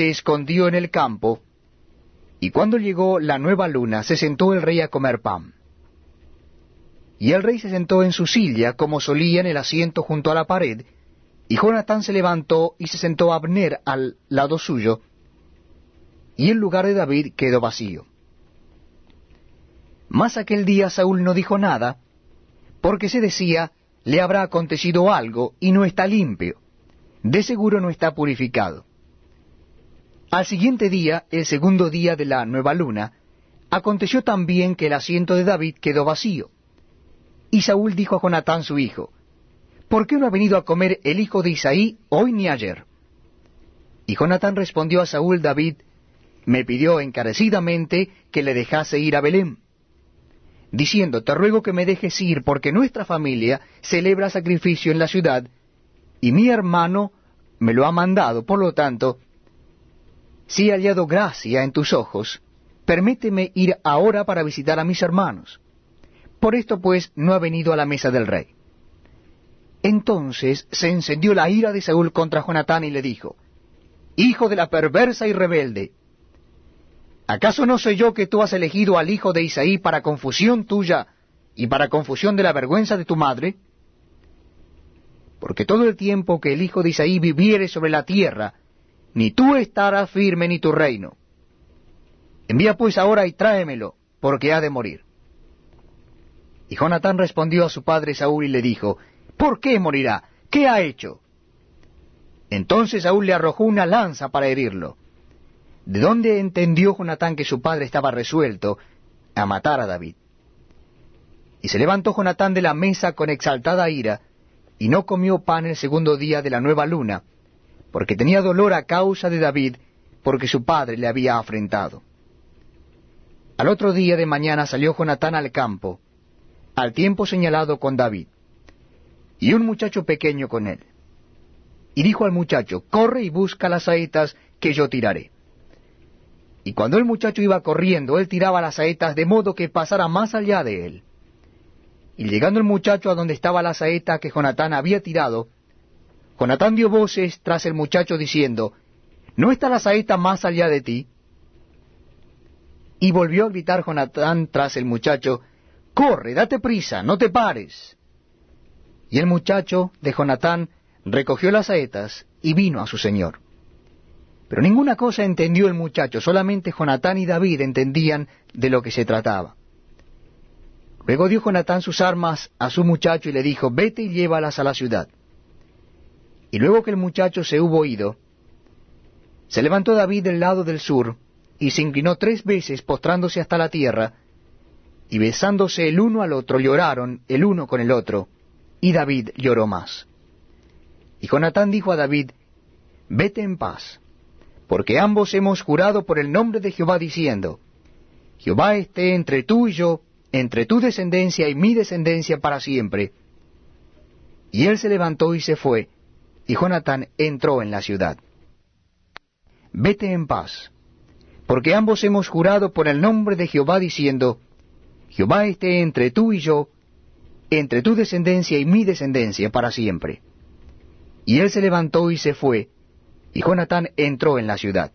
se escondió en el campo, y cuando llegó la nueva luna, se sentó el rey a comer pan. Y el rey se sentó en su silla, como solía en el asiento junto a la pared, y Jonatán se levantó y se sentó Abner al lado suyo, y el lugar de David quedó vacío. Mas aquel día Saúl no dijo nada, porque se decía, le habrá acontecido algo y no está limpio, de seguro no está purificado. Al siguiente día, el segundo día de la nueva luna, aconteció también que el asiento de David quedó vacío. Y Saúl dijo a Jonatán su hijo, ¿Por qué no ha venido a comer el hijo de Isaí hoy ni ayer? Y Jonatán respondió a Saúl David, me pidió encarecidamente que le dejase ir a Belén, diciendo, te ruego que me dejes ir, porque nuestra familia celebra sacrificio en la ciudad, y mi hermano me lo ha mandado, por lo tanto, si he hallado gracia en tus ojos, permíteme ir ahora para visitar a mis hermanos. Por esto pues no ha venido a la mesa del rey. Entonces se encendió la ira de Saúl contra Jonatán y le dijo, Hijo de la perversa y rebelde, ¿acaso no soy yo que tú has elegido al hijo de Isaí para confusión tuya y para confusión de la vergüenza de tu madre? Porque todo el tiempo que el hijo de Isaí viviere sobre la tierra, ni tú estarás firme ni tu reino. Envía pues ahora y tráemelo, porque ha de morir. Y Jonatán respondió a su padre Saúl y le dijo, ¿Por qué morirá? ¿Qué ha hecho? Entonces Saúl le arrojó una lanza para herirlo. ¿De dónde entendió Jonatán que su padre estaba resuelto a matar a David? Y se levantó Jonatán de la mesa con exaltada ira, y no comió pan el segundo día de la nueva luna, porque tenía dolor a causa de David, porque su padre le había afrentado. Al otro día de mañana salió Jonatán al campo, al tiempo señalado con David, y un muchacho pequeño con él. Y dijo al muchacho, corre y busca las saetas que yo tiraré. Y cuando el muchacho iba corriendo, él tiraba las saetas de modo que pasara más allá de él. Y llegando el muchacho a donde estaba la saeta que Jonatán había tirado, Jonatán dio voces tras el muchacho diciendo, ¿No está la saeta más allá de ti? Y volvió a gritar Jonatán tras el muchacho, Corre, date prisa, no te pares. Y el muchacho de Jonatán recogió las saetas y vino a su señor. Pero ninguna cosa entendió el muchacho, solamente Jonatán y David entendían de lo que se trataba. Luego dio Jonatán sus armas a su muchacho y le dijo, vete y llévalas a la ciudad. Y luego que el muchacho se hubo ido, se levantó David del lado del sur, y se inclinó tres veces postrándose hasta la tierra, y besándose el uno al otro lloraron el uno con el otro, y David lloró más. Y Jonatán dijo a David, Vete en paz, porque ambos hemos jurado por el nombre de Jehová diciendo, Jehová esté entre tú y yo, entre tu descendencia y mi descendencia para siempre. Y él se levantó y se fue, y Jonatán entró en la ciudad. Vete en paz, porque ambos hemos jurado por el nombre de Jehová diciendo, Jehová esté entre tú y yo, entre tu descendencia y mi descendencia para siempre. Y él se levantó y se fue, y Jonatán entró en la ciudad.